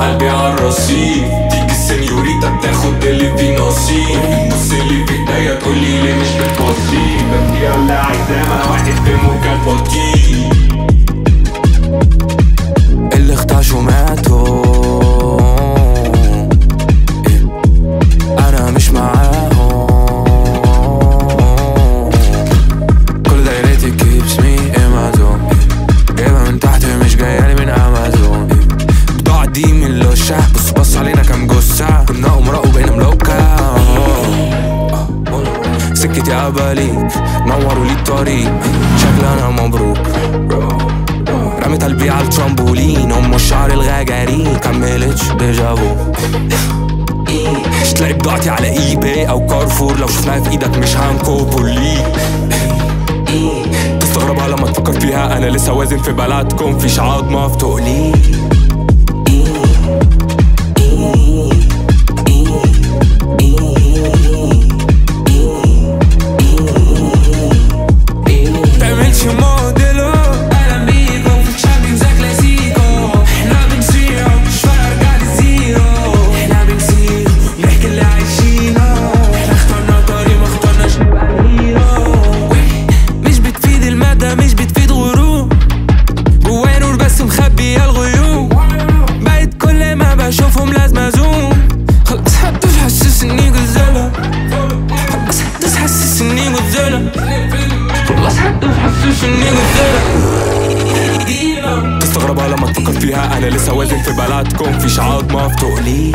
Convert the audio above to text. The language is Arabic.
قلبي على الرصيف تيجي السنيوريتا تاخد اللي فيه نصيب بص اللي في ايديا تقولي ليه مش بتوصي بدي عايزاه ما أنا واحد في مكان بص بص علينا كام جثة. كنا أمراء وبقينا ملوكة. سكتي عباليك نوروا لي الطريق. شكلي أنا مبروك. رميت قلبي على الترامبولين. أم الشعر الغجري. كملتش ديجافو مش تلاقي بضاعتي على اي باي أو كارفور. لو شفناها في إيدك مش هنكوبولي تستغربها لما تفكر فيها. أنا لسه وازن في بلدكم. فيش عظمة في تقلي غزالة خلاص هتحسس اني غزالة تستغربها لما تفكر فيها أنا لسه وازن في بلدكم فيش عظمه في تقلي